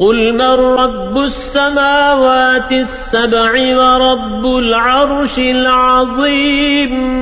قل من رب السماوات السبع ورب العرش العظيم